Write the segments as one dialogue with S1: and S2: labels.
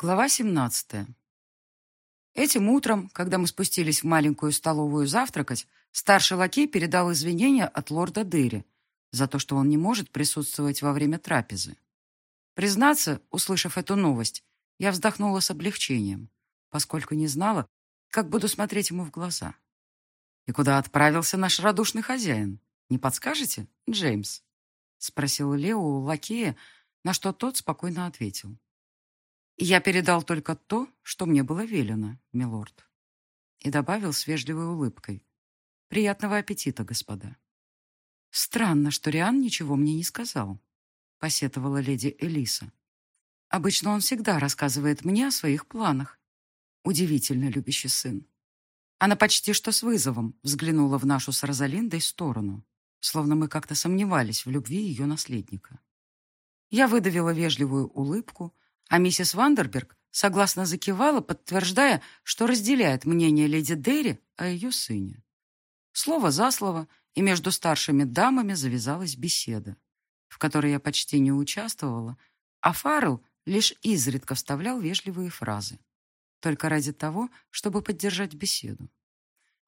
S1: Глава 17. Этим утром, когда мы спустились в маленькую столовую завтракать, старший лакей передал извинения от лорда Дерри за то, что он не может присутствовать во время трапезы. Признаться, услышав эту новость, я вздохнула с облегчением, поскольку не знала, как буду смотреть ему в глаза. «И куда отправился наш радушный хозяин? Не подскажете, Джеймс?» — спросил Лео у лакея, на что тот спокойно ответил. Я передал только то, что мне было велено, милорд. И добавил с вежливой улыбкой. Приятного аппетита, господа. Странно, что Риан ничего мне не сказал, посетовала леди Элиса. Обычно он всегда рассказывает мне о своих планах. Удивительно любящий сын. Она почти что с вызовом взглянула в нашу с Розалиндой сторону, словно мы как-то сомневались в любви ее наследника. Я выдавила вежливую улыбку, а миссис Вандерберг согласно закивала, подтверждая, что разделяет мнение леди Дерри о ее сыне. Слово за слово, и между старшими дамами завязалась беседа, в которой я почти не участвовала, а Фаррелл лишь изредка вставлял вежливые фразы, только ради того, чтобы поддержать беседу.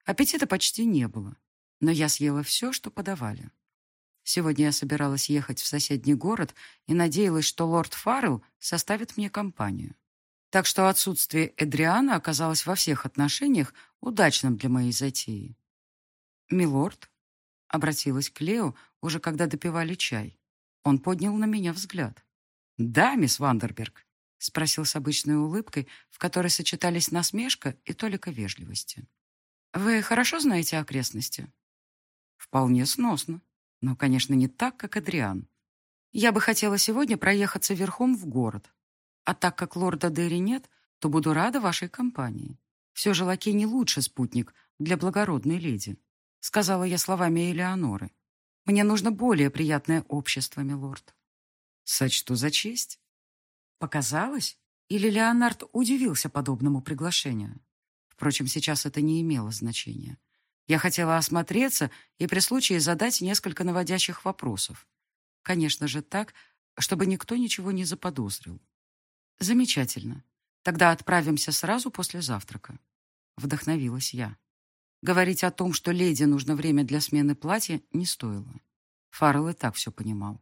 S1: Аппетита почти не было, но я съела все, что подавали. Сегодня я собиралась ехать в соседний город и надеялась, что лорд Фаррелл составит мне компанию. Так что отсутствие Эдриана оказалось во всех отношениях удачным для моей затеи. «Милорд?» — обратилась к Лео, уже когда допивали чай. Он поднял на меня взгляд. «Да, мисс Вандерберг», — спросил с обычной улыбкой, в которой сочетались насмешка и толика вежливости. «Вы хорошо знаете окрестности?» «Вполне сносно», но, конечно, не так, как Адриан. Я бы хотела сегодня проехаться верхом в город. А так как лорда Дерри нет, то буду рада вашей компании. Все же лакей не лучший спутник для благородной леди, сказала я словами Элеоноры. Мне нужно более приятное общество, милорд. Сочту за честь. Показалось? Или Леонард удивился подобному приглашению? Впрочем, сейчас это не имело значения. Я хотела осмотреться и при случае задать несколько наводящих вопросов. Конечно же, так, чтобы никто ничего не заподозрил. Замечательно. Тогда отправимся сразу после завтрака. Вдохновилась я. Говорить о том, что леди нужно время для смены платья, не стоило. Фаррелл и так все понимал.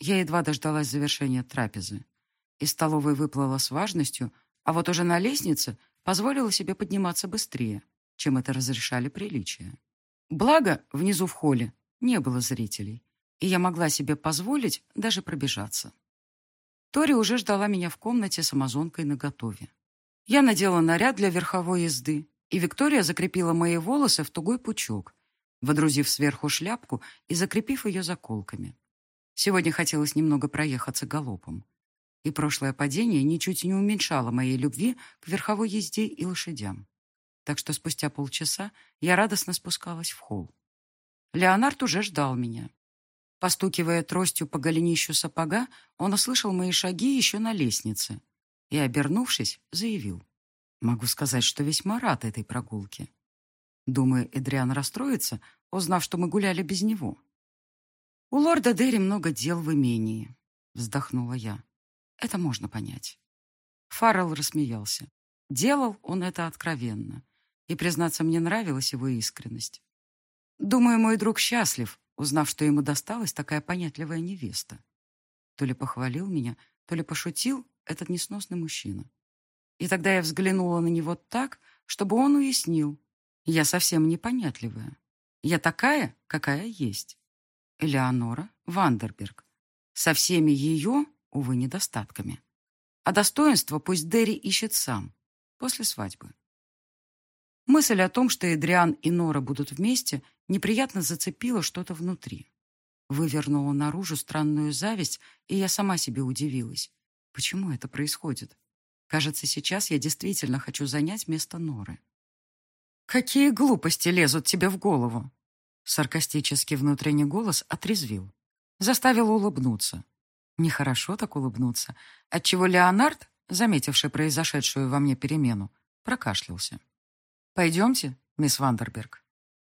S1: Я едва дождалась завершения трапезы. Из столовой выплыла с важностью, а вот уже на лестнице позволила себе подниматься быстрее, чем это разрешали приличия. Благо, внизу в холле не было зрителей, и я могла себе позволить даже пробежаться. Тори уже ждала меня в комнате с амазонкой наготове. Я надела наряд для верховой езды, и Виктория закрепила мои волосы в тугой пучок, водрузив сверху шляпку и закрепив ее заколками. Сегодня хотелось немного проехаться галопом. И прошлое падение ничуть не уменьшало моей любви к верховой езде и лошадям так что спустя полчаса я радостно спускалась в холл. Леонард уже ждал меня. Постукивая тростью по голенищу сапога, он услышал мои шаги еще на лестнице и, обернувшись, заявил. Могу сказать, что весьма рад этой прогулке. Думаю, Эдриан расстроится, узнав, что мы гуляли без него. «У лорда Дерри много дел в имении», — вздохнула я. «Это можно понять». Фаррелл рассмеялся. Делал он это откровенно. И, признаться, мне нравилась его искренность. Думаю, мой друг счастлив, узнав, что ему досталась такая понятливая невеста. То ли похвалил меня, то ли пошутил этот несносный мужчина. И тогда я взглянула на него так, чтобы он уяснил. Я совсем непонятливая. Я такая, какая есть. Элеонора Вандерберг. Со всеми ее, увы, недостатками. А достоинство пусть Дерри ищет сам, после свадьбы. Мысль о том, что Эдриан и Нора будут вместе, неприятно зацепила что-то внутри. Вывернула наружу странную зависть, и я сама себе удивилась. Почему это происходит? Кажется, сейчас я действительно хочу занять место Норы. «Какие глупости лезут тебе в голову?» Саркастический внутренний голос отрезвил. Заставил улыбнуться. Нехорошо так улыбнуться, отчего Леонард, заметивший произошедшую во мне перемену, прокашлялся. «Пойдемте, мисс Вандерберг».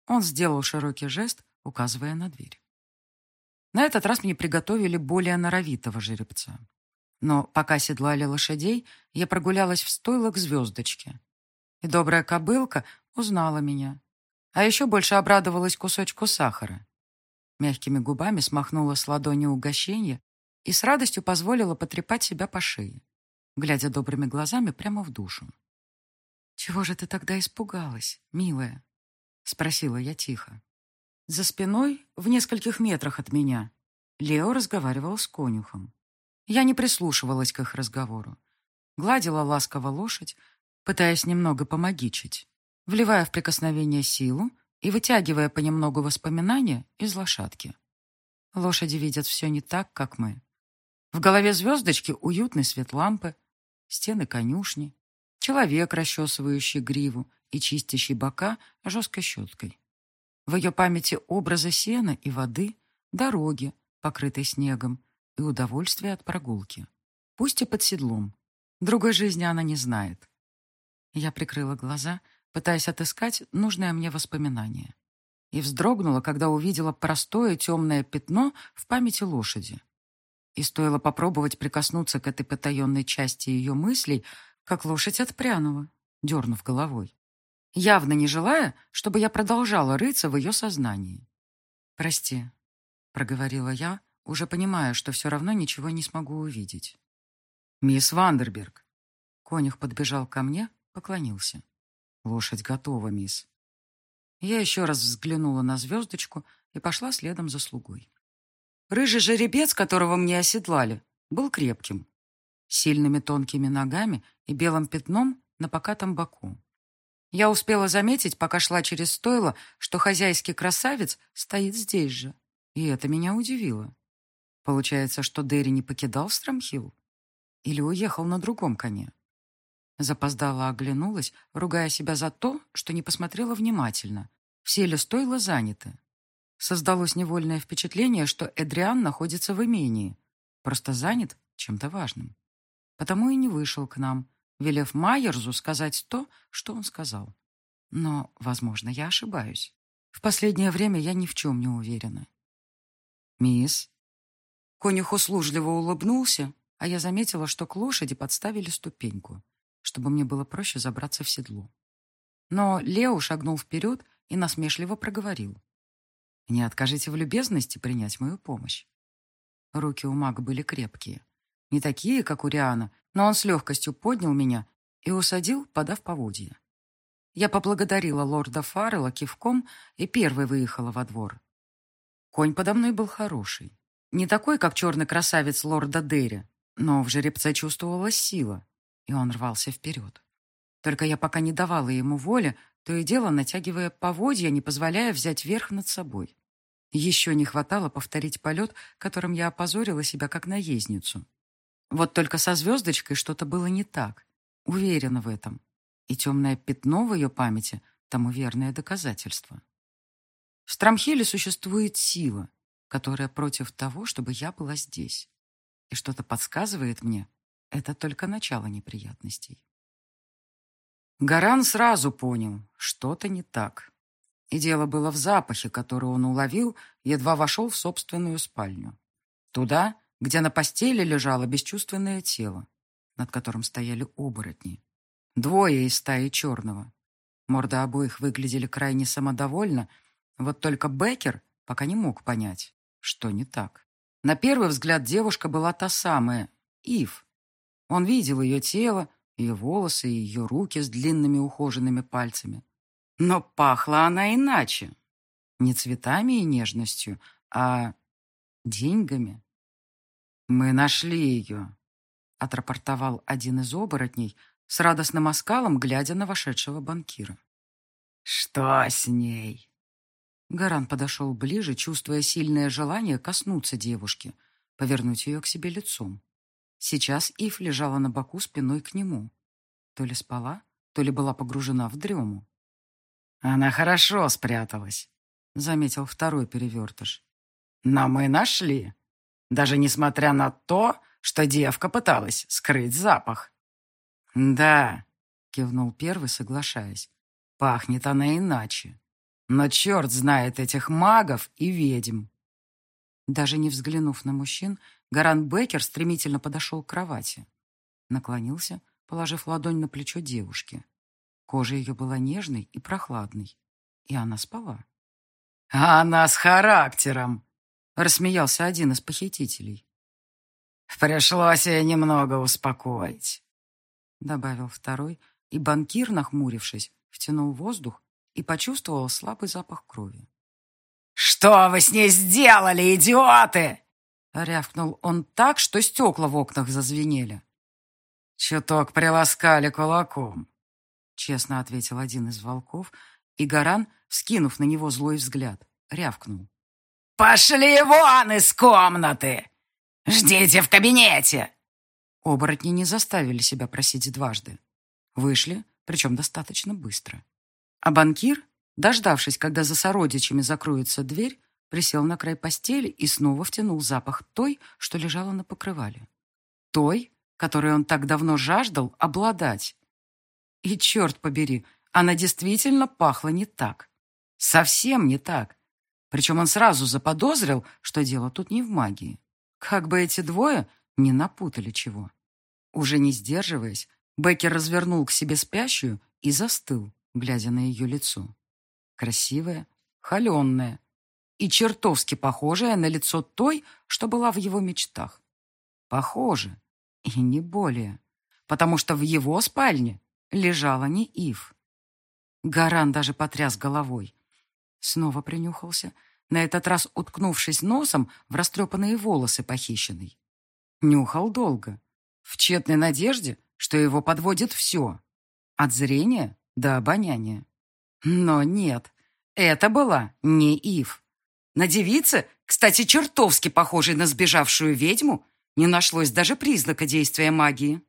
S1: Он сделал широкий жест, указывая на дверь. На этот раз мне приготовили более норовитого жеребца. Но пока седлали лошадей, я прогулялась в стойло к звездочке. И добрая кобылка узнала меня. А еще больше обрадовалась кусочку сахара. Мягкими губами смахнула с ладони угощение и с радостью позволила потрепать себя по шее, глядя добрыми глазами прямо в душу. «Чего же ты тогда испугалась, милая?» — спросила я тихо. За спиной, в нескольких метрах от меня, Лео разговаривал с конюхом. Я не прислушивалась к их разговору. Гладила ласково лошадь, пытаясь немного помогичить, вливая в прикосновение силу и вытягивая понемногу воспоминания из лошадки. Лошади видят все не так, как мы. В голове звездочки уютный свет лампы, стены конюшни, человек, расчесывающий гриву и чистящий бока жесткой щеткой. В ее памяти образы сена и воды, дороги, покрытой снегом, и удовольствие от прогулки. Пусть и под седлом. Другой жизни она не знает. Я прикрыла глаза, пытаясь отыскать нужное мне воспоминание. И вздрогнула, когда увидела простое темное пятно в памяти лошади. И стоило попробовать прикоснуться к этой потаенной части ее мыслей, как лошадь отпрянула, дернув головой. Явно не желая, чтобы я продолжала рыться в ее сознании. «Прости», — проговорила я, уже понимая, что все равно ничего не смогу увидеть. «Мисс Вандерберг». Конюх подбежал ко мне, поклонился. «Лошадь готова, мисс». Я еще раз взглянула на звездочку и пошла следом за слугой. Рыжий жеребец, которого мне оседлали, был крепким, сильными тонкими ногами и белым пятном на покатом боку. Я успела заметить, пока шла через стойло, что хозяйский красавец стоит здесь же. И это меня удивило. Получается, что Дерри не покидал Страмхилл? Или уехал на другом коне? Запоздала оглянулась, ругая себя за то, что не посмотрела внимательно. Все ли стойла заняты? Создалось невольное впечатление, что Эдриан находится в имении. Просто занят чем-то важным. Потому и не вышел к нам, велев Майерзу сказать то, что он сказал. Но, возможно, я ошибаюсь. В последнее время я ни в чем не уверена. «Мисс», Конюх услужливо улыбнулся, а я заметила, что к лошади подставили ступеньку, чтобы мне было проще забраться в седло. Но Лео шагнул вперед и насмешливо проговорил. «Не откажите в любезности принять мою помощь». Руки у мага были крепкие. Не такие, как у Риана, но он с легкостью поднял меня и усадил, подав поводья. Я поблагодарила лорда Фаррелла кивком и первой выехала во двор. Конь подо мной был хороший. Не такой, как черный красавец лорда Дерри, но в жеребце чувствовалась сила, и он рвался вперед. Только я пока не давала ему воли, то и дело натягивая поводья, не позволяя взять верх над собой. Еще не хватало повторить полет, которым я опозорила себя как наездницу. Вот только со звездочкой что-то было не так. Уверена в этом. И темное пятно в ее памяти тому верное доказательство. В Страмхеле существует сила, которая против того, чтобы я была здесь. И что-то подсказывает мне, это только начало неприятностей. Гаран сразу понял, что-то не так. И дело было в запахе, который он уловил, едва вошел в собственную спальню. Туда, где на постели лежало бесчувственное тело, над которым стояли оборотни. Двое из стаи черного. Морды обоих выглядели крайне самодовольно, вот только Беккер пока не мог понять, что не так. На первый взгляд девушка была та самая, Ив. Он видел ее тело, ее волосы и ее руки с длинными ухоженными пальцами. Но пахла она иначе. Не цветами и нежностью, а деньгами. «Мы нашли ее», — отрапортовал один из оборотней с радостным оскалом, глядя на вошедшего банкира. «Что с ней?» Гаран подошел ближе, чувствуя сильное желание коснуться девушки, повернуть ее к себе лицом. Сейчас Ив лежала на боку спиной к нему. То ли спала, то ли была погружена в дрему. «Она хорошо спряталась», — заметил второй перевертыш. «Но мы нашли, даже несмотря на то, что девка пыталась скрыть запах». «Да», — кивнул первый, соглашаясь, — «пахнет она иначе». Но черт знает этих магов и ведьм. Даже не взглянув на мужчин, Гаран Беккер стремительно подошел к кровати. Наклонился, положив ладонь на плечо девушки. Кожа ее была нежной и прохладной, и она спала.
S2: «А она с характером!»
S1: — рассмеялся один из похитителей.
S2: «Пришлось ее немного успокоить», —
S1: добавил второй, и банкир, нахмурившись, втянул воздух и почувствовал слабый запах крови.
S2: «Что вы с ней сделали, идиоты?»
S1: Рявкнул он так, что стекла в окнах зазвенели.
S2: «Чуток приласкали кулаком», —
S1: честно ответил один из волков, и Гаран, скинув на него злой взгляд, рявкнул.
S2: «Пошли вон из комнаты! Ждите в кабинете!»
S1: Оборотни не заставили себя просить дважды. Вышли, причем достаточно быстро. А банкир, дождавшись, когда за сородичами закроется дверь, присел на край постели и снова втянул запах той, что лежала на покрывале. Той, которой он так давно жаждал обладать. И, черт побери, она действительно пахла не так. Совсем не так. Причем он сразу заподозрил, что дело тут не в магии. Как бы эти двое не напутали чего. Уже не сдерживаясь, Беккер развернул к себе спящую и застыл, глядя на ее лицо. Красивая, холеная и чертовски похожая на лицо той, что была в его мечтах. Похоже, и не более, потому что в его спальне лежала не Ив. Гаран даже потряс головой. Снова принюхался, на этот раз уткнувшись носом в растрепанные волосы похищенной. Нюхал долго, в тщетной надежде, что его подводит все. От зрения до обоняния. Но нет, это была не Ив. На девице, кстати, чертовски похожей на сбежавшую ведьму, не нашлось даже признака действия магии.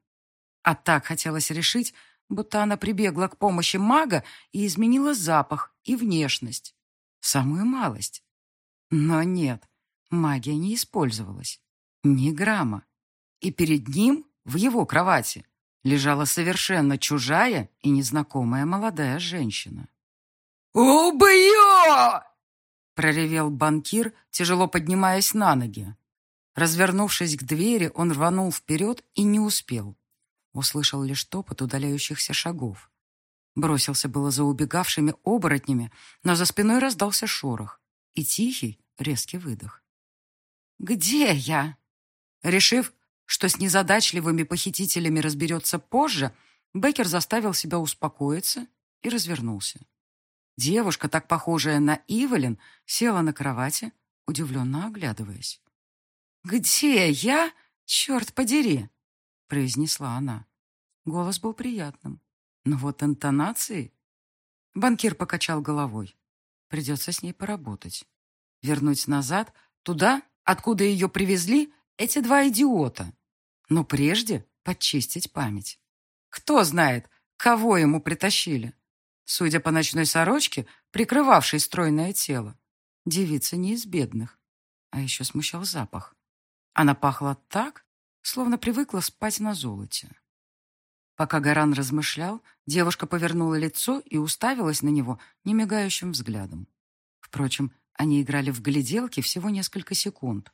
S1: А так хотелось решить, будто она прибегла к помощи мага и изменила запах и внешность. Самую малость. Но нет, магия не использовалась. Ни грамма. И перед ним, в его кровати, лежала совершенно чужая и незнакомая молодая женщина.
S2: «Убью!» — проревел банкир, тяжело поднимаясь на ноги.
S1: Развернувшись к двери, он рванул вперед и не успел. Услышал лишь топот удаляющихся шагов. Бросился было за убегавшими оборотнями, но за спиной раздался шорох и тихий, резкий выдох. «Где я?» Решив, что с незадачливыми похитителями разберется позже, Беккер заставил себя успокоиться и развернулся. Девушка, так похожая на Ивелин, села на кровати, удивленно оглядываясь. «Где я? Черт подери!» — произнесла она. Голос был приятным. Но вот интонации... Банкир покачал головой. Придется с ней поработать. Вернуть назад, туда, откуда ее привезли, эти два идиота. Но прежде подчистить память. Кто знает, кого ему притащили. Судя по ночной сорочке, прикрывавшей стройное тело, девица не из бедных. А еще смущал запах. Она пахла так, словно привыкла спать на золоте. Пока Гаран размышлял, девушка повернула лицо и уставилась на него немигающим взглядом. Впрочем, они играли в гляделки всего несколько секунд.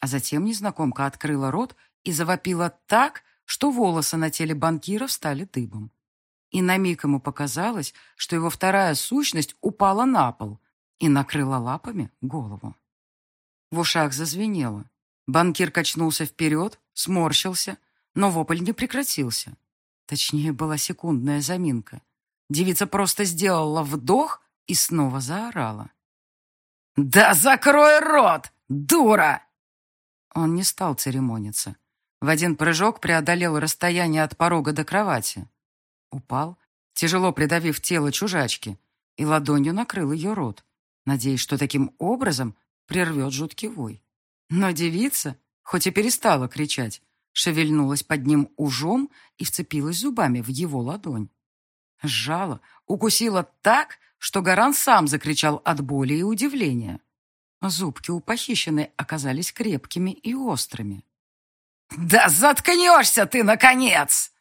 S1: А затем незнакомка открыла рот и завопила так, что волосы на теле банкира встали дыбом. И на миг ему показалось, что его вторая сущность упала на пол и накрыла лапами голову. В ушах зазвенело. Банкир качнулся вперед, сморщился, но вопль не прекратился. Точнее, была секундная заминка. Девица просто сделала вдох и снова заорала.
S2: «Да закрой рот, дура!»
S1: Он не стал церемониться. В один прыжок преодолел расстояние от порога до кровати. Упал, тяжело придавив тело чужачки, и ладонью накрыл ее рот, надеясь, что таким образом прервет жуткий вой. Но девица, хоть и перестала кричать, шевельнулась под ним ужом и вцепилась зубами в его ладонь. Сжала, укусила так, что Гаран сам закричал от боли и удивления. Зубки у похищенной оказались крепкими и острыми.
S2: «Да заткнешься ты, наконец!»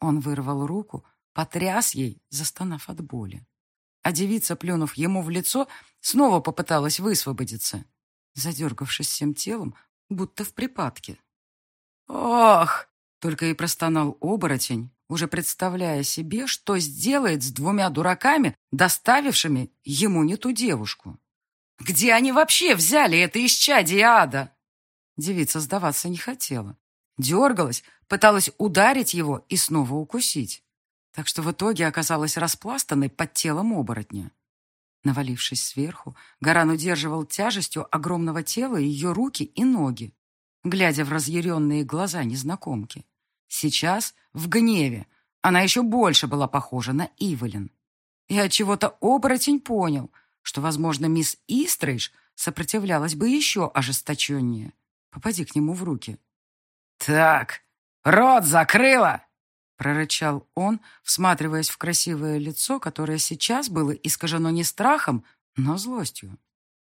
S1: Он вырвал руку, потряс ей, застонав от боли. А девица, плюнув ему в лицо, снова попыталась высвободиться. Задергавшись всем телом, будто в припадке. «Ох!» — только и простонал оборотень, уже представляя себе, что сделает с двумя дураками, доставившими ему не ту девушку. «Где они вообще взяли это исчадие ада?» Девица сдаваться не хотела. Дергалась, пыталась ударить его и снова укусить. Так что в итоге оказалась распластанной под телом оборотня. Навалившись сверху, Гаран удерживал тяжестью огромного тела ее руки и ноги, глядя в разъяренные глаза незнакомки. Сейчас, в гневе, она еще больше была похожа на Иволин. И от чего то оборотень понял, что, возможно, мисс Истрейш сопротивлялась бы еще ожесточеннее. Попади к нему в руки. «Так, рот закрыла!» прорычал он, всматриваясь в красивое лицо, которое сейчас было искажено не страхом, но злостью.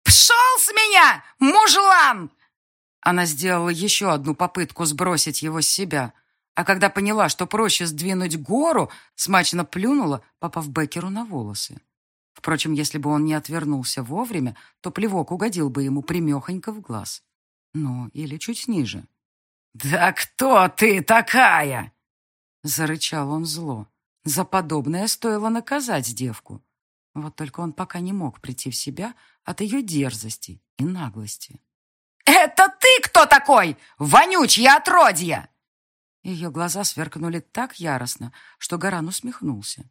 S1: «Пшел с меня, мужлан!» Она сделала еще одну попытку сбросить его с себя, а когда поняла, что проще сдвинуть гору, смачно плюнула, попав Беккеру на волосы. Впрочем, если бы он не отвернулся вовремя, то плевок угодил бы ему примехонько в глаз. Ну, или чуть ниже. «Да кто ты такая?» Зарычал он зло. За подобное стоило наказать девку. Вот только он пока не мог прийти в себя от ее дерзости и наглости. «Это ты кто такой? Вонючье отродье!» Ее глаза сверкнули так яростно, что Гаран усмехнулся.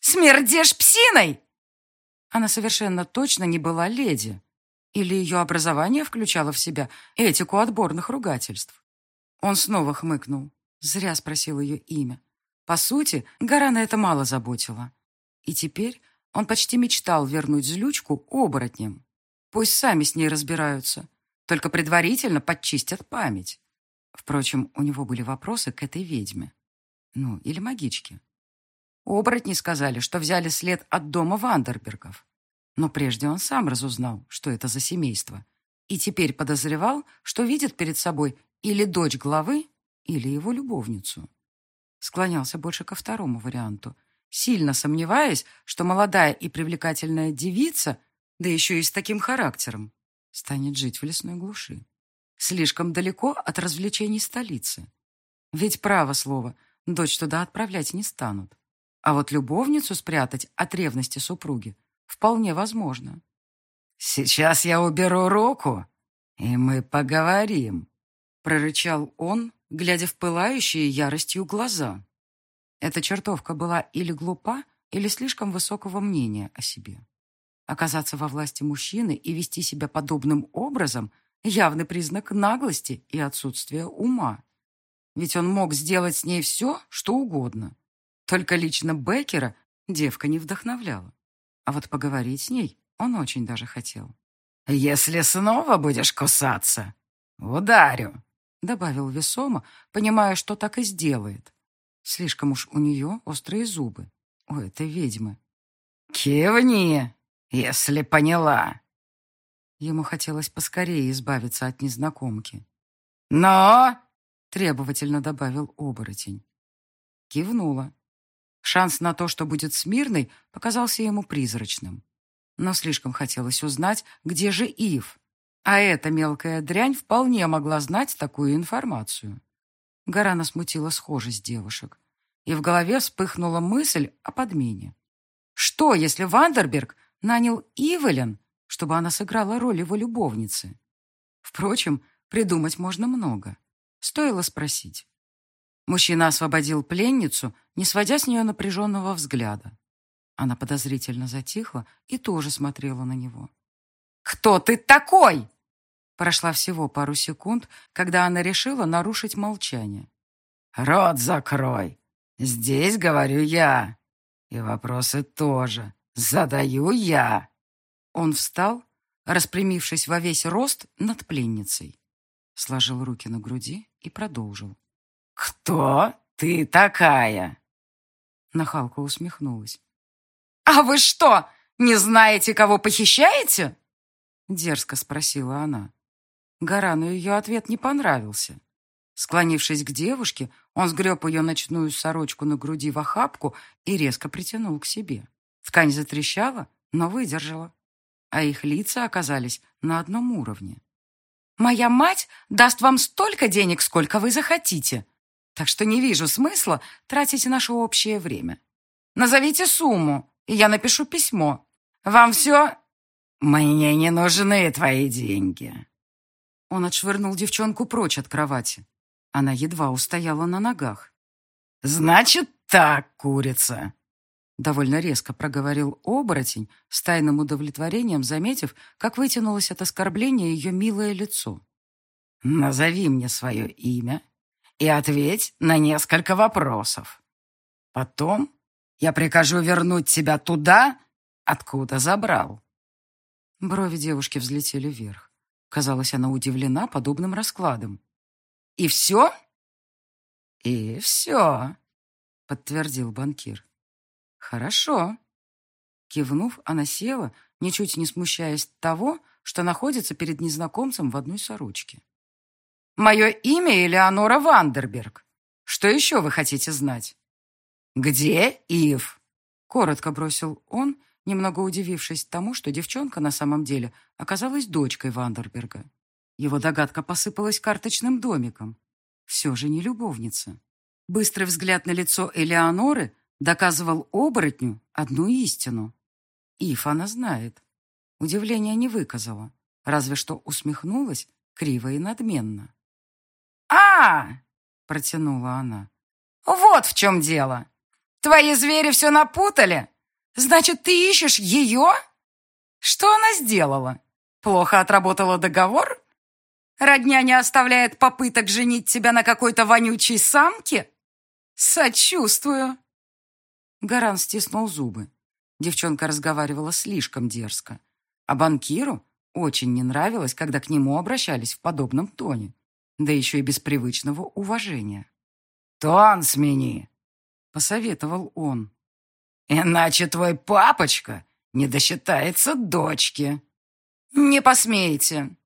S1: «Смердишь псиной!» Она совершенно точно не была леди. Или ее образование включало в себя этику отборных ругательств. Он снова хмыкнул. Зря спросил ее имя. По сути, Гарана это мало заботило. И теперь он почти мечтал вернуть злючку оборотням. Пусть сами с ней разбираются, только предварительно подчистят память. Впрочем, у него были вопросы к этой ведьме. Ну, или магичке. Оборотни сказали, что взяли след от дома Вандербергов. Но прежде он сам разузнал, что это за семейство. И теперь подозревал, что видит перед собой или дочь главы, или его любовницу. Склонялся больше ко второму варианту, сильно сомневаясь, что молодая и привлекательная девица, да еще и с таким характером, станет жить в лесной глуши. Слишком далеко от развлечений столицы. Ведь, право слово, дочь туда отправлять не станут. А вот любовницу спрятать от ревности супруги вполне возможно. «Сейчас я уберу руку, и мы поговорим», — прорычал он, глядя в пылающие яростью глаза. Эта чертовка была или глупа, или слишком высокого мнения о себе. Оказаться во власти мужчины и вести себя подобным образом – явный признак наглости и отсутствия ума. Ведь он мог сделать с ней все, что угодно. Только лично Беккера девка не вдохновляла. А вот поговорить с ней он очень даже хотел. «Если снова будешь кусаться, ударю», добавил весомо, понимая, что так и сделает. Слишком уж у нее острые зубы, у этой ведьмы. «Кивни, если поняла». Ему хотелось поскорее избавиться от незнакомки. «Но!» — требовательно добавил оборотень. Кивнула. Шанс на то, что будет смирной, показался ему призрачным. Но слишком хотелось узнать, где же Ив. А эта мелкая дрянь вполне могла знать такую информацию. Гарана смутила схожесть девушек. И в голове вспыхнула мысль о подмене. Что, если Вандерберг нанял Ивелин, чтобы она сыграла роль его любовницы? Впрочем, придумать можно много. Стоило спросить. Мужчина освободил пленницу, не сводя с нее напряженного взгляда. Она подозрительно затихла и тоже смотрела на него. «Кто ты такой?» Прошла всего пару секунд, когда она решила нарушить молчание. «Рот закрой! Здесь говорю я. И вопросы тоже. Задаю я!» Он встал, распрямившись во весь рост над пленницей. Сложил руки на груди и продолжил. «Кто ты такая?» Нахалка усмехнулась. «А вы что, не знаете, кого похищаете?» Дерзко спросила она. Гарану ее ответ не понравился. Склонившись к девушке, он сгреб ее ночную сорочку на груди в охапку и резко притянул к себе. Ткань затрещала, но выдержала. А их лица оказались на одном уровне. Моя мать даст вам столько денег, сколько вы захотите. Так что не вижу смысла тратить наше общее время. Назовите сумму, и я напишу письмо. Вам все...» «Мне не нужны твои деньги». Он отшвырнул девчонку прочь от кровати. Она едва устояла на ногах. «Значит так, курица!» Довольно резко проговорил оборотень, с тайным удовлетворением заметив, как вытянулось от оскорбления ее милое лицо. «Назови мне свое имя и ответь на несколько вопросов. Потом я прикажу вернуть тебя туда, откуда забрал». Брови девушки взлетели вверх. Казалось, она удивлена подобным раскладом. «И все?» «И все», — подтвердил банкир. «Хорошо». Кивнув, она села, ничуть не смущаясь того, что находится перед незнакомцем в одной сорочке. «Мое имя Элеонора Вандерберг. Что еще вы хотите знать?» «Где Ив?» — коротко бросил он, немного удивившись тому, что девчонка на самом деле оказалась дочкой Вандерберга. Его догадка посыпалась карточным домиком. Все же не любовница. Быстрый взгляд на лицо Элеоноры доказывал оборотню одну истину. Ив она знает. Удивления не выказала, разве что усмехнулась криво и надменно. а, протянула она. «Вот в чем дело! Твои звери все напутали!» Значит, ты ищешь ее? Что она сделала? Плохо отработала договор? Родня не оставляет попыток женить тебя на какой-то вонючей самке? Сочувствую. Гаран стиснул зубы. Девчонка разговаривала слишком дерзко. А банкиру очень не нравилось, когда к нему обращались в подобном тоне, да еще и без привычного уважения. «Тон смени!» — посоветовал он. Иначе твой папочка не досчитается дочки. Не посмеете.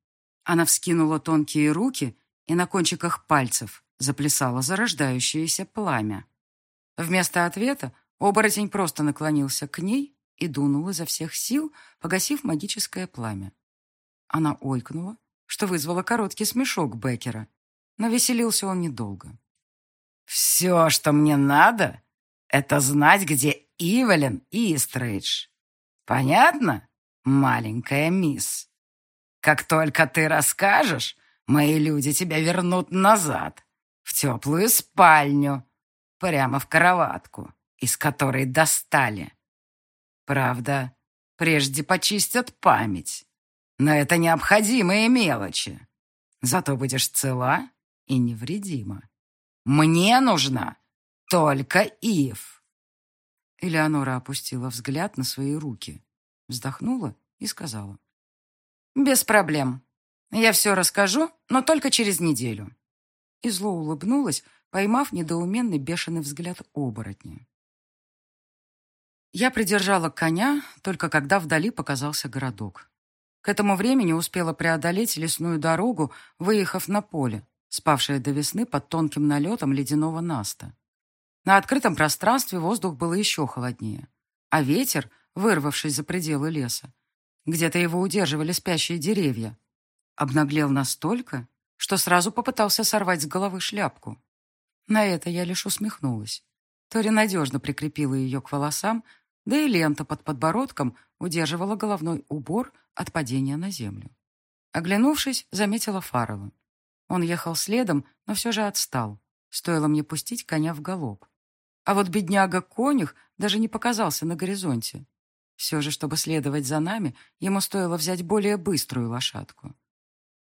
S1: Она вскинула тонкие руки, и на кончиках пальцев заплясало зарождающееся пламя. Вместо ответа оборотень просто наклонился к ней и дунул изо всех сил, погасив магическое пламя. Она ойкнула, что вызвало короткий смешок Беккера, но веселился он недолго. «Все, что мне надо, это знать, где Ивелин Истрейдж. Понятно, маленькая мисс? Как только ты расскажешь, мои люди тебя вернут назад, в теплую спальню, прямо в кроватку, из которой достали. Правда, прежде почистят память, но это необходимые мелочи. Зато будешь цела и невредима. Мне нужна только Ив. Элеонора опустила взгляд на свои руки, вздохнула и сказала. «Без проблем. Я все расскажу, но только через неделю». И зло улыбнулась, поймав недоуменный бешеный взгляд оборотня. Я придержала коня, только когда вдали показался городок. К этому времени успела преодолеть лесную дорогу, выехав на поле, спавшее до весны под тонким налетом ледяного наста. На открытом пространстве воздух был еще холоднее, а ветер, вырвавшись за пределы леса, где-то его удерживали спящие деревья, обнаглел настолько, что сразу попытался сорвать с головы шляпку. На это я лишь усмехнулась. Тори надежно прикрепила ее к волосам, да и лента под подбородком удерживала головной убор от падения на землю. Оглянувшись, заметила Фаррелла. Он ехал следом, но все же отстал. Стоило мне пустить коня в галоп. А вот бедняга-конюх даже не показался на горизонте. Все же, чтобы следовать за нами, ему стоило взять более быструю лошадку.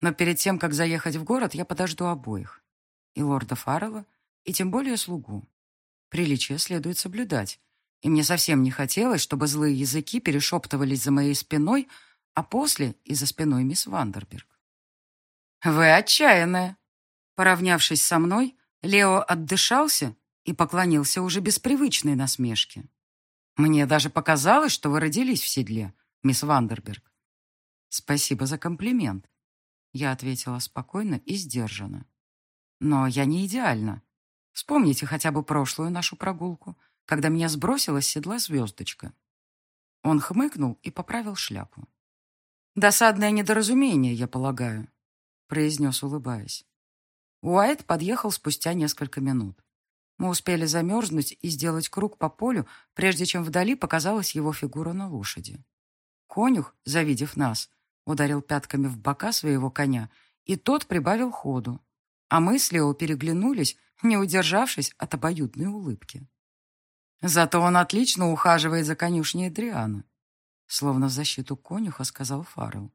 S1: Но перед тем, как заехать в город, я подожду обоих. И лорда Фаррелла, и тем более слугу. Приличие следует соблюдать. И мне совсем не хотелось, чтобы злые языки перешептывались за моей спиной, а после и за спиной мисс Вандерберг. «Вы отчаянная!» Поравнявшись со мной, Лео отдышался и поклонился уже без насмешки. «Мне даже показалось, что вы родились в седле, мисс Вандерберг». «Спасибо за комплимент», — я ответила спокойно и сдержанно. «Но я не идеальна. Вспомните хотя бы прошлую нашу прогулку, когда меня сбросила с седла звездочка». Он хмыкнул и поправил шляпу. «Досадное недоразумение, я полагаю». произнес, улыбаясь. Уайт подъехал спустя несколько минут. Мы успели замерзнуть и сделать круг по полю, прежде чем вдали показалась его фигура на лошади. Конюх, завидев нас, ударил пятками в бока своего коня, и тот прибавил ходу. А мы с Лео переглянулись, не удержавшись от обоюдной улыбки. Зато он отлично ухаживает за конюшней Дриана, словно в защиту конюха сказал Фаррелл.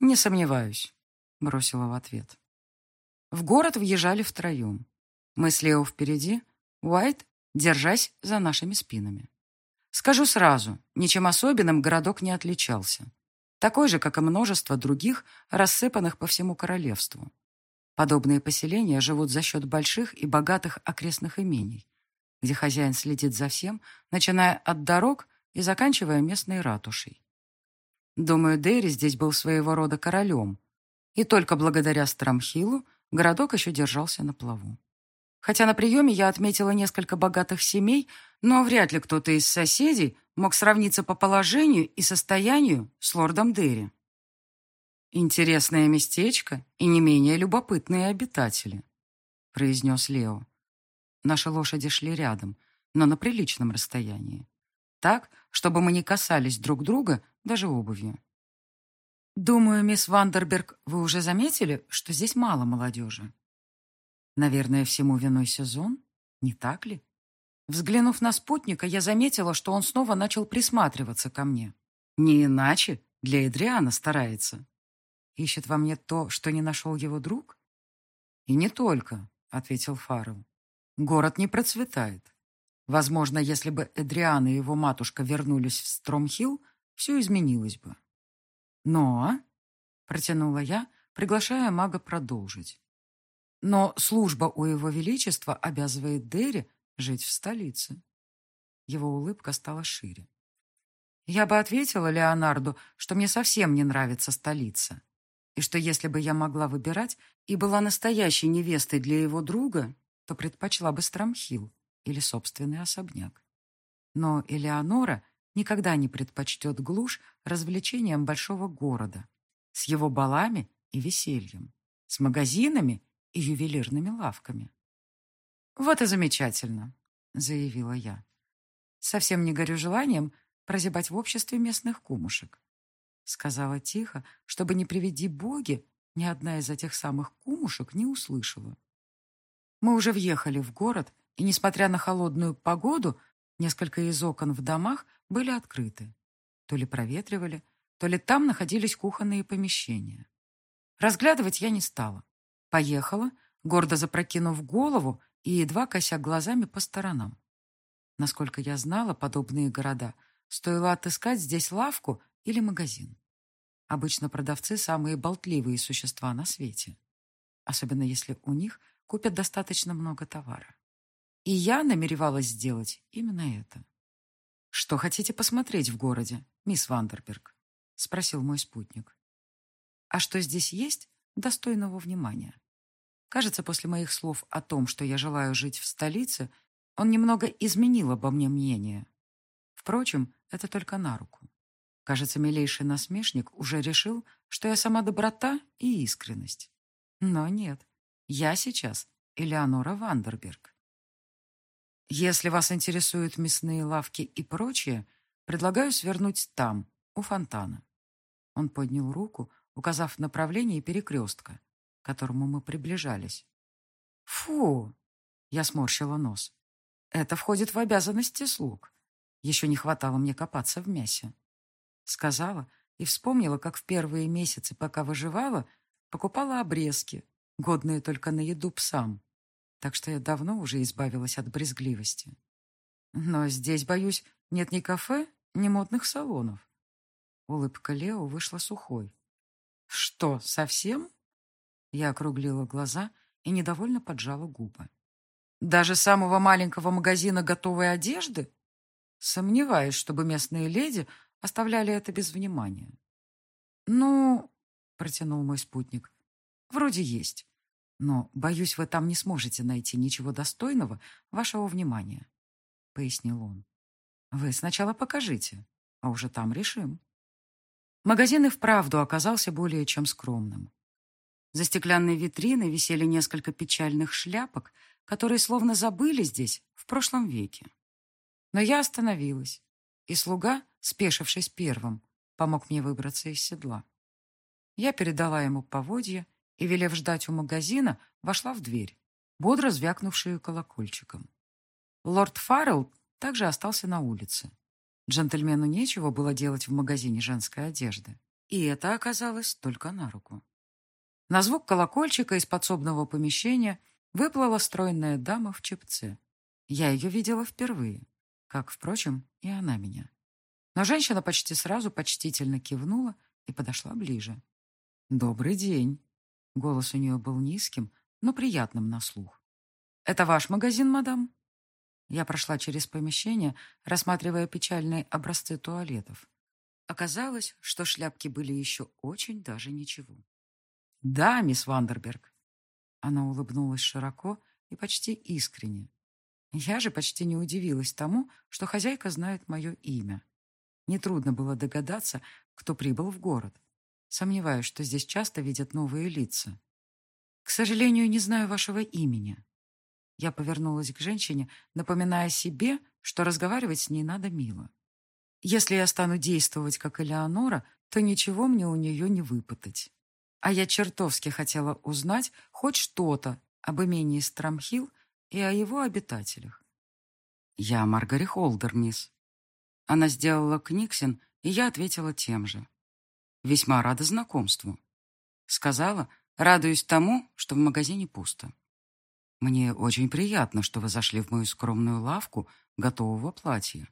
S1: «Не сомневаюсь», — бросила в ответ. В город въезжали втроем. Мы с Лео впереди, Уайт, держась за нашими спинами. Скажу сразу, ничем особенным городок не отличался. Такой же, как и множество других, рассыпанных по всему королевству. Подобные поселения живут за счет больших и богатых окрестных имений, где хозяин следит за всем, начиная от дорог и заканчивая местной ратушей. Думаю, Дерри здесь был своего рода королем, и только благодаря Страмхилу городок еще держался на плаву. Хотя на приеме я отметила несколько богатых семей, но вряд ли кто-то из соседей мог сравниться по положению и состоянию с лордом Дерри. «Интересное местечко и не менее любопытные обитатели», — произнес Лео. Наши лошади шли рядом, но на приличном расстоянии. Так, чтобы мы не касались друг друга даже обувью. «Думаю, мисс Вандерберг, вы уже заметили, что здесь мало молодежи?» Наверное, всему виной сезон, не так ли? Взглянув на спутника, я заметила, что он снова начал присматриваться ко мне. Не иначе для Эдриана старается. Ищет во мне то, что не нашел его друг? И не только, — ответил Фаррелл. Город не процветает. Возможно, если бы Эдриан и его матушка вернулись в Стромхилл, все изменилось бы. Но, — протянула я, приглашая мага продолжить. Но служба у его величества обязывает Дерри жить в столице. Его улыбка стала шире. Я бы ответила Леонарду, что мне совсем не нравится столица, и что если бы я могла выбирать и была настоящей невестой для его друга, то предпочла бы Страмхил или собственный особняк. Но Элеонора никогда не предпочтет глушь развлечениям большого города с его балами и весельем, с магазинами и ювелирными лавками. «Вот и замечательно», — заявила я. «Совсем не горю желанием прозябать в обществе местных кумушек», — сказала тихо, чтобы не приведи боги, ни одна из этих самых кумушек не услышала. Мы уже въехали в город, и, несмотря на холодную погоду, несколько из окон в домах были открыты. То ли проветривали, то ли там находились кухонные помещения. Разглядывать я не стала. Поехала, гордо запрокинув голову и едва кося глазами по сторонам. Насколько я знала подобные города, стоило отыскать здесь лавку или магазин. Обычно продавцы самые болтливые существа на свете. Особенно если у них купят достаточно много товара. И я намеревалась сделать именно это. «Что хотите посмотреть в городе, мисс Вандерберг?» — спросил мой спутник. «А что здесь есть, достойного внимания. Кажется, после моих слов о том, что я желаю жить в столице, он немного изменил обо мне мнение. Впрочем, это только на руку. Кажется, милейший насмешник уже решил, что я сама доброта и искренность. Но нет, я сейчас Элеонора Вандерберг. Если вас интересуют мясные лавки и прочее, предлагаю свернуть там, у фонтана. Он поднял руку, указав направление перекрестка, к которому мы приближались. «Фу!» — я сморщила нос. «Это входит в обязанности слуг. Еще не хватало мне копаться в мясе». Сказала и вспомнила, как в первые месяцы, пока выживала, покупала обрезки, годные только на еду псам. Так что я давно уже избавилась от брезгливости. Но здесь, боюсь, нет ни кафе, ни модных салонов. Улыбка Лео вышла сухой. «Что, совсем?» Я округлила глаза и недовольно поджала губы. «Даже самого маленького магазина готовой одежды?» Сомневаюсь, чтобы местные леди оставляли это без внимания. «Ну...» — протянул мой спутник. «Вроде есть. Но, боюсь, вы там не сможете найти ничего достойного вашего внимания», — пояснил он. «Вы сначала покажите, а уже там решим». Магазин и вправду оказался более чем скромным. За стеклянной витриной висели несколько печальных шляпок, которые словно забыли здесь в прошлом веке. Но я остановилась, и слуга, спешившись первым, помог мне выбраться из седла. Я передала ему поводья и, велев ждать у магазина, вошла в дверь, бодро звякнувшую колокольчиком. Лорд Фаррелл также остался на улице. Джентльмену нечего было делать в магазине женской одежды, и это оказалось только на руку. На звук колокольчика из подсобного помещения выплыла стройная дама в чепце. Я ее видела впервые, как, впрочем, и она меня. Но женщина почти сразу почтительно кивнула и подошла ближе. «Добрый день!» Голос у нее был низким, но приятным на слух. «Это ваш магазин, мадам?» Я прошла через помещение, рассматривая печальные образцы туалетов. Оказалось, что шляпки были еще очень даже ничего. «Да, мисс Вандерберг». Она улыбнулась широко и почти искренне. Я же почти не удивилась тому, что хозяйка знает мое имя. Нетрудно было догадаться, кто прибыл в город. Сомневаюсь, что здесь часто видят новые лица. К сожалению, не знаю вашего имени. Я повернулась к женщине, напоминая себе, что разговаривать с ней надо мило. Если я стану действовать, как Элеонора, то ничего мне у нее не выпытать. А я чертовски хотела узнать хоть что-то об имении Страмхилл и о его обитателях. «Я Маргари Холдер, мисс». Она сделала книгсин, и я ответила тем же. «Весьма рада знакомству». Сказала, радуясь тому, что в магазине пусто. Мне очень приятно, что вы зашли в мою скромную лавку готового платья.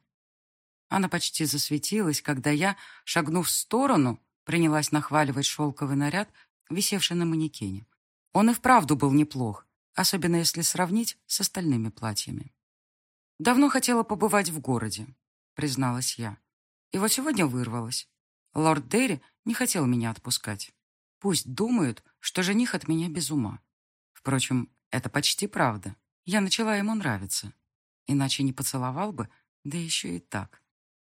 S1: Она почти засветилась, когда я, шагнув в сторону, принялась нахваливать шелковый наряд, висевший на манекене. Он и вправду был неплох, особенно если сравнить с остальными платьями. «Давно хотела побывать в городе», — призналась я. И вот сегодня вырвалась. Лорд Дерри не хотел меня отпускать. Пусть думают, что жених от меня без ума. Впрочем, это почти правда. Я начала ему нравиться. Иначе не поцеловал бы, да еще и так.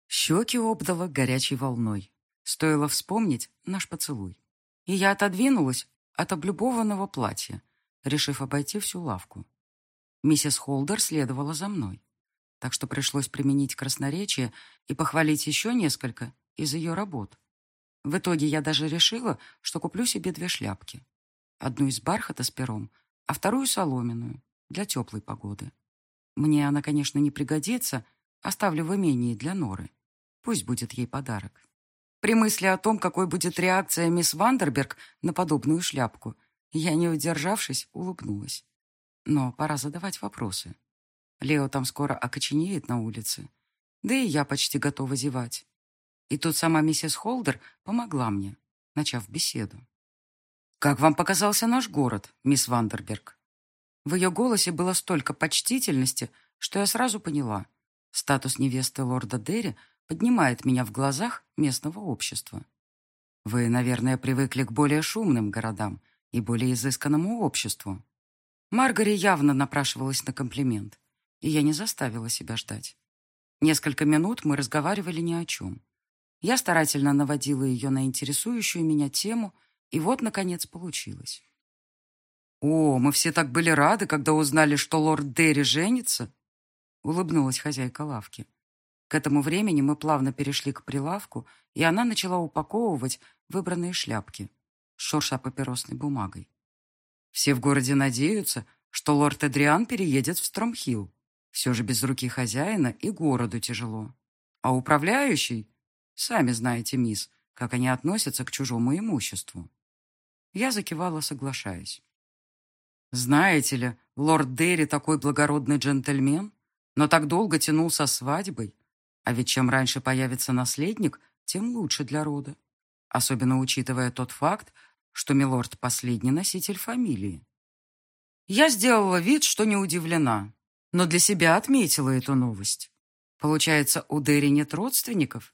S1: Щеки обдала горячей волной. Стоило вспомнить наш поцелуй. И я отодвинулась от облюбованного платья, решив обойти всю лавку. Миссис Холдер следовала за мной, так что пришлось применить красноречие и похвалить еще несколько из ее работ. В итоге я даже решила, что куплю себе две шляпки. Одну из бархата с пером, а вторую соломенную, для теплой погоды. Мне она, конечно, не пригодится, оставлю в имении для Норы. Пусть будет ей подарок. При мысли о том, какой будет реакция мисс Вандерберг на подобную шляпку, я, не удержавшись, улыбнулась. Но пора задавать вопросы. Лео там скоро окоченеет на улице. Да и я почти готова зевать. И тут сама миссис Холдер помогла мне, начав беседу. «Как вам показался наш город, мисс Вандерберг?» В ее голосе было столько почтительности, что я сразу поняла. Статус невесты лорда Дерри поднимает меня в глазах местного общества. Вы, наверное, привыкли к более шумным городам и более изысканному обществу. Маргари явно напрашивалась на комплимент, и я не заставила себя ждать. Несколько минут мы разговаривали ни о чем. Я старательно наводила ее на интересующую меня тему – и вот, наконец, получилось. «О, мы все так были рады, когда узнали, что лорд Дерри женится!» Улыбнулась хозяйка лавки. К этому времени мы плавно перешли к прилавку, и она начала упаковывать выбранные шляпки, шурша папиросной бумагой. Все в городе надеются, что лорд Эдриан переедет в Стромхилл. Все же без руки хозяина и городу тяжело. А управляющий, сами знаете, мисс, как они относятся к чужому имуществу. Я закивала, соглашаясь. Знаете ли, лорд Дерри такой благородный джентльмен, но так долго тянул со свадьбой. А ведь чем раньше появится наследник, тем лучше для рода. Особенно учитывая тот факт, что милорд – последний носитель фамилии. Я сделала вид, что не удивлена, но для себя отметила эту новость. Получается, у Дерри нет родственников?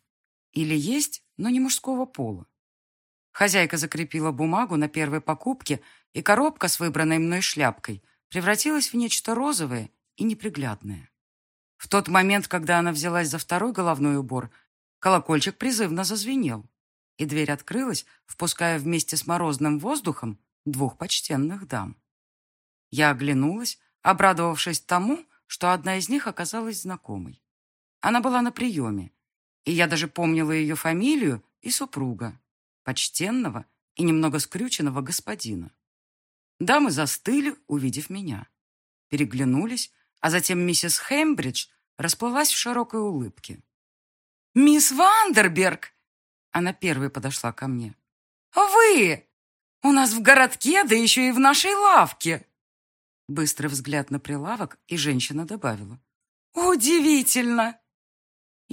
S1: Или есть, но не мужского пола? Хозяйка закрепила бумагу на первой покупке, и коробка с выбранной мной шляпкой превратилась в нечто розовое и неприглядное. В тот момент, когда она взялась за второй головной убор, колокольчик призывно зазвенел, и дверь открылась, впуская вместе с морозным воздухом двух почтенных дам. Я оглянулась, обрадовавшись тому, что одна из них оказалась знакомой. Она была на приеме, и я даже помнила ее фамилию и супруга, почтенного и немного скрюченного господина. Дамы застыли, увидев меня. Переглянулись, а затем миссис Хембридж расплылась в широкой улыбке. «Мисс Вандерберг!» Она первой подошла ко мне. «Вы! У нас в городке, да еще и в нашей лавке!» Быстрый взгляд на прилавок, и женщина добавила. «Удивительно!»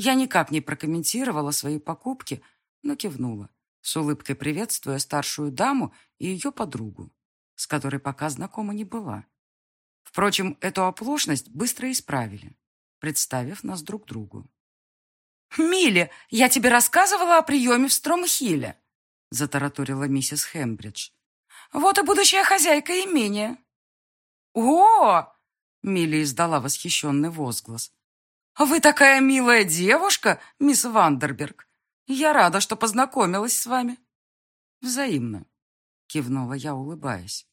S1: Я никак не прокомментировала свои покупки, но кивнула, с улыбкой приветствуя старшую даму и ее подругу, с которой пока знакома не была. Впрочем, эту оплошность быстро исправили, представив нас друг другу. «Милли, я тебе рассказывала о приеме в Стромхилле», затараторила миссис Хембридж. «Вот и будущая хозяйка имения». «О!» Милли издала восхищенный возглас. «Вы такая милая девушка, мисс Вандерберг. Я рада, что познакомилась с вами». «Взаимно», — кивнула я, улыбаясь.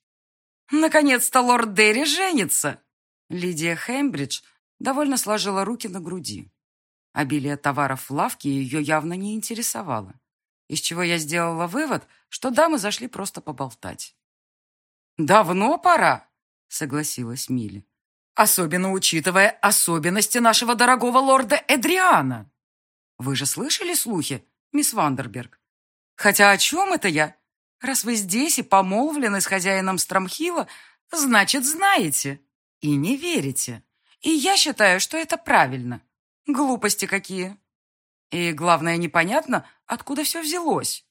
S1: «Наконец-то лорд Дерри женится!» Лидия Хембридж довольно сложила руки на груди. Обилие товаров в лавке ее явно не интересовало, из чего я сделала вывод, что дамы зашли просто поболтать. «Давно пора», — согласилась Милли. «Особенно учитывая особенности нашего дорогого лорда Эдриана. Вы же слышали слухи, мисс Вандерберг? Хотя о чем это я? Раз вы здесь и помолвлены с хозяином Страмхила, значит, знаете и не верите. И я считаю, что это правильно. Глупости какие. И главное, непонятно, откуда все взялось.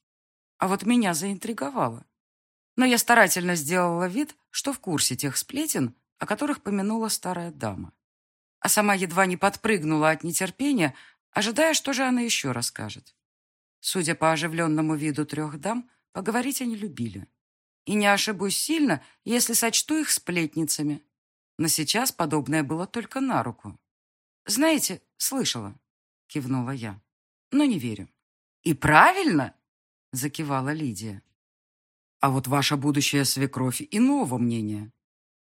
S1: А вот меня заинтриговало. Но я старательно сделала вид, что в курсе тех сплетен, о которых помянула старая дама. А сама едва не подпрыгнула от нетерпения, ожидая, что же она еще расскажет. Судя по оживленному виду трех дам, Поговорить они любили. И не ошибусь сильно, если сочту их сплетницами. Но сейчас подобное было только на руку. «Знаете, слышала», — кивнула я, — «но не верю». «И правильно!» — закивала Лидия. «А вот ваша будущая свекровь иного мнения», —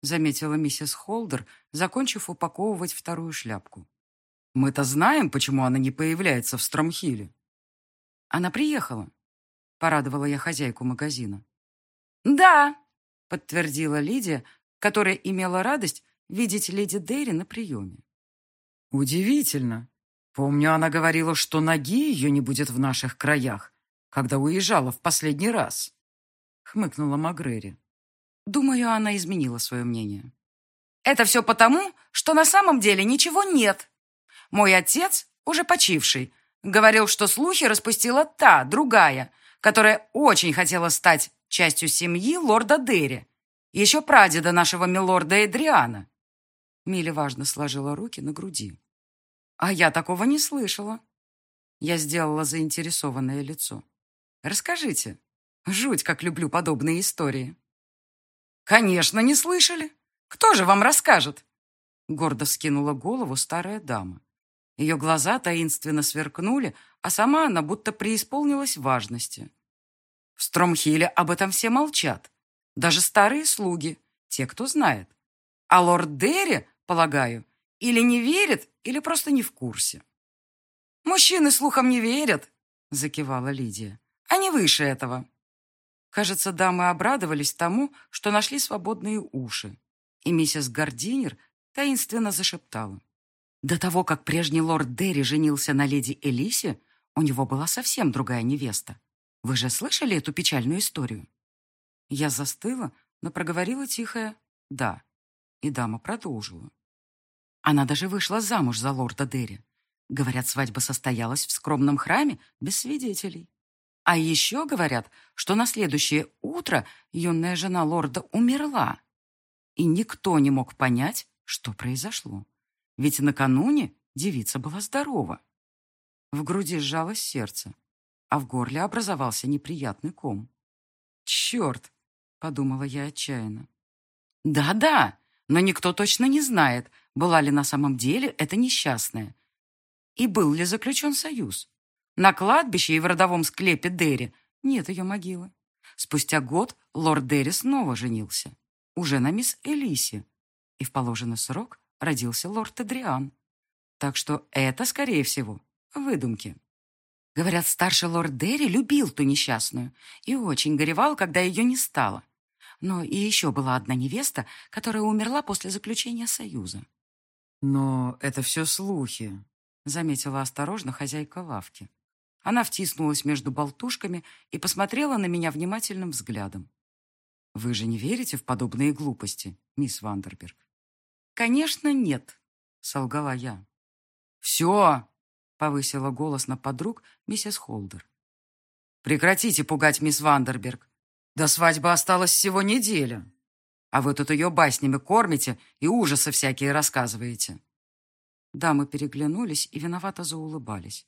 S1: заметила миссис Холдер, закончив упаковывать вторую шляпку. «Мы-то знаем, почему она не появляется в Стромхиле». «Она приехала», — порадовала я хозяйку магазина. «Да», — подтвердила Лидия, которая имела радость видеть леди Дерри на приеме. «Удивительно. Помню, она говорила, что ноги ее не будет в наших краях, когда уезжала в последний раз», — хмыкнула Магрери. Думаю, она изменила свое мнение. «Это все потому, что на самом деле ничего нет. Мой отец, уже почивший, говорил, что слухи распустила та, другая, которая очень хотела стать частью семьи лорда Дерри, еще прадеда нашего милорда Эдриана. Милли важно сложила руки на груди. А я такого не слышала. Я сделала заинтересованное лицо. Расскажите. Жуть, как люблю подобные истории. Конечно, не слышали. Кто же вам расскажет? Гордо вскинула голову старая дама. Ее глаза таинственно сверкнули, а сама она будто преисполнилась важности. В Стромхиле об этом все молчат. Даже старые слуги, те, кто знает. А лорд Дерри, полагаю, или не верит, или просто не в курсе. «Мужчины слухам не верят», — закивала Лидия. «Они выше этого». Кажется, дамы обрадовались тому, что нашли свободные уши. И миссис Гардинер таинственно зашептала. До того, как прежний лорд Дерри женился на леди Элисе, у него была совсем другая невеста. Вы же слышали эту печальную историю?» Я застыла, но проговорила тихое «да». И дама продолжила. Она даже вышла замуж за лорда Дерри. Говорят, свадьба состоялась в скромном храме без свидетелей. А еще говорят, что на следующее утро юная жена лорда умерла. И никто не мог понять, что произошло. Ведь накануне девица была здорова. В груди сжалось сердце а в горле образовался неприятный ком. «Черт!» — подумала я отчаянно. «Да-да, но никто точно не знает, была ли на самом деле эта несчастная. И был ли заключен союз. На кладбище и в родовом склепе Дерри нет ее могилы. Спустя год лорд Дерри снова женился. Уже на мисс Элисе. И в положенный срок родился лорд Эдриан. Так что это, скорее всего, выдумки. Говорят, старший лорд Дерри любил ту несчастную и очень горевал, когда ее не стало. Но и еще была одна невеста, которая умерла после заключения союза.
S2: «Но это все слухи», — заметила осторожно хозяйка лавки.
S1: Она втиснулась между болтушками и посмотрела на меня внимательным взглядом.
S2: «Вы же не верите в подобные глупости, мисс Вандерберг?»
S1: «Конечно, нет», — солгала я.
S2: «Все!» Повысила голос на подруг миссис Холдер. «Прекратите пугать мисс Вандерберг. До свадьбы осталось всего неделя. А вы тут ее баснями кормите и ужасы всякие рассказываете».
S1: Дамы переглянулись и виновато заулыбались.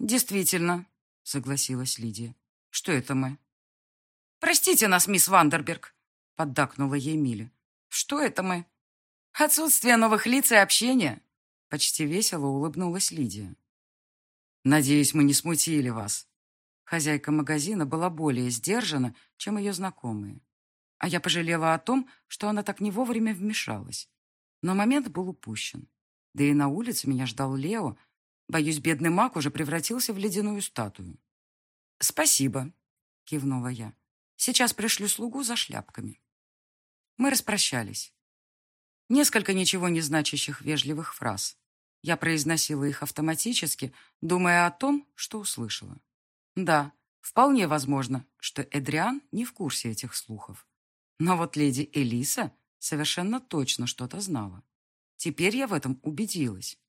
S1: «Действительно», — согласилась Лидия. «Что это мы?» «Простите нас, мисс Вандерберг», — поддакнула ей Миля. «Что это мы?» «Отсутствие новых лиц и общения», Почти весело улыбнулась Лидия.
S2: «Надеюсь, мы не смутили вас».
S1: Хозяйка магазина была более сдержана, чем ее знакомые. А я пожалела о том, что она так не вовремя вмешалась. Но момент был упущен. Да и на улице меня ждал Лео. Боюсь, бедный маг уже превратился в ледяную статую. «Спасибо», — кивнула я. «Сейчас пришлю слугу за шляпками». Мы распрощались. Несколько ничего не значащих вежливых фраз. Я произносила их автоматически, думая о том, что услышала. Да, вполне возможно, что Эдриан не в курсе этих слухов. Но вот леди Элиса совершенно точно что-то знала. Теперь я в этом убедилась.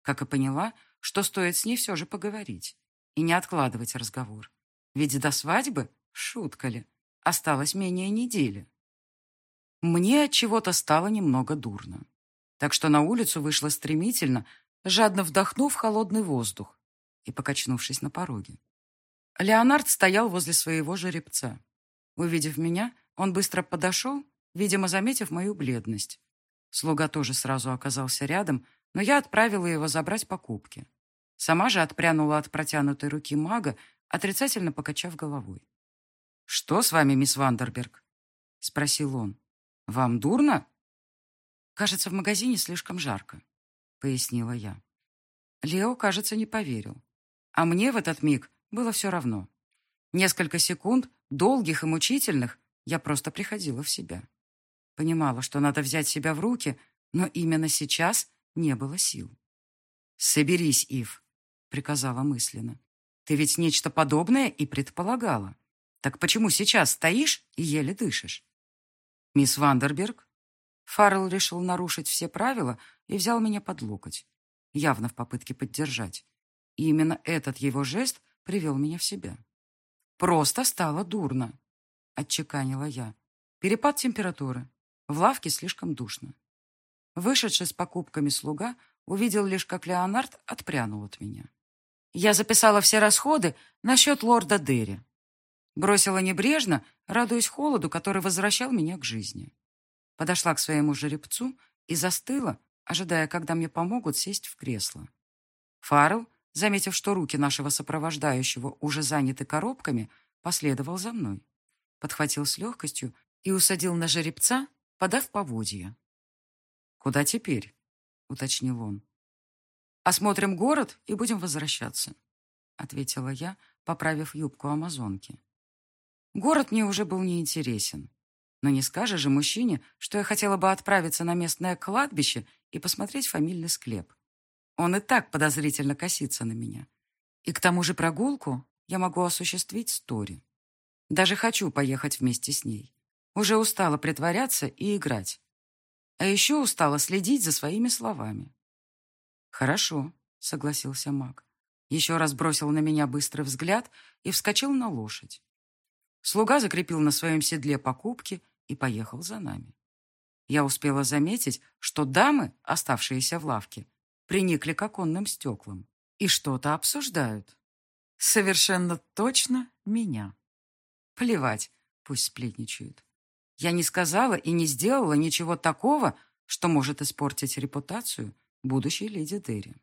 S1: Как и поняла, что стоит с ней все же поговорить и не откладывать разговор. Ведь до свадьбы, шутка ли, осталось менее недели. Мне от чего-то стало немного дурно. Так что на улицу вышла стремительно, жадно вдохнув холодный воздух и покачнувшись на пороге. Леонард стоял возле своего жеребца. Увидев меня, он быстро подошел, видимо, заметив мою бледность. Слуга тоже сразу оказался рядом, но я отправила его забрать покупки. Сама же отпрянула от протянутой руки мага, отрицательно покачав головой. «Что с вами, мисс Вандерберг?» — спросил он. «Вам дурно?» «Кажется, в магазине слишком жарко», — пояснила я. Лео, кажется, не поверил. А мне в этот миг было все равно. Несколько секунд, долгих и мучительных, я просто приходила в себя. Понимала, что надо взять себя в руки, но именно сейчас не было сил. «Соберись, Ив», — приказала мысленно. «Ты ведь нечто подобное и предполагала. Так почему сейчас стоишь и еле дышишь?» «Мисс Вандерберг?» Фаррелл решил нарушить все правила и взял меня под локоть, явно в попытке поддержать. И именно этот его жест привел меня в себя. «Просто стало дурно», — отчеканила я. «Перепад температуры. В лавке слишком душно». Вышедший с покупками слуга увидел лишь, как Леонард отпрянул от меня. Я записала все расходы на счет лорда Дерри. Бросила небрежно, радуясь холоду, который возвращал меня к жизни подошла к своему жеребцу и застыла, ожидая, когда мне помогут сесть в кресло. Фаррелл, заметив, что руки нашего сопровождающего уже заняты коробками, последовал за мной. Подхватил с легкостью и усадил на жеребца, подав поводья. «Куда теперь?» — уточнил он. «Осмотрим город и будем возвращаться», — ответила я, поправив юбку амазонки. Город мне уже был неинтересен. Но не скажешь же мужчине, что я хотела бы отправиться на местное кладбище и посмотреть фамильный склеп. Он и так подозрительно косится на меня. И к тому же прогулку я могу осуществить с. Даже хочу поехать вместе с ней. Уже устала притворяться и играть. А еще устала следить за своими словами. «Хорошо», — согласился маг. Еще раз бросил на меня быстрый взгляд и вскочил на лошадь. Слуга закрепил на своем седле покупки и поехал за нами. Я успела заметить, что дамы, оставшиеся в лавке, приникли к оконным стеклам и что-то обсуждают. Совершенно точно меня. Плевать, пусть сплетничают. Я не сказала и не сделала ничего такого, что может испортить репутацию будущей леди Дерри.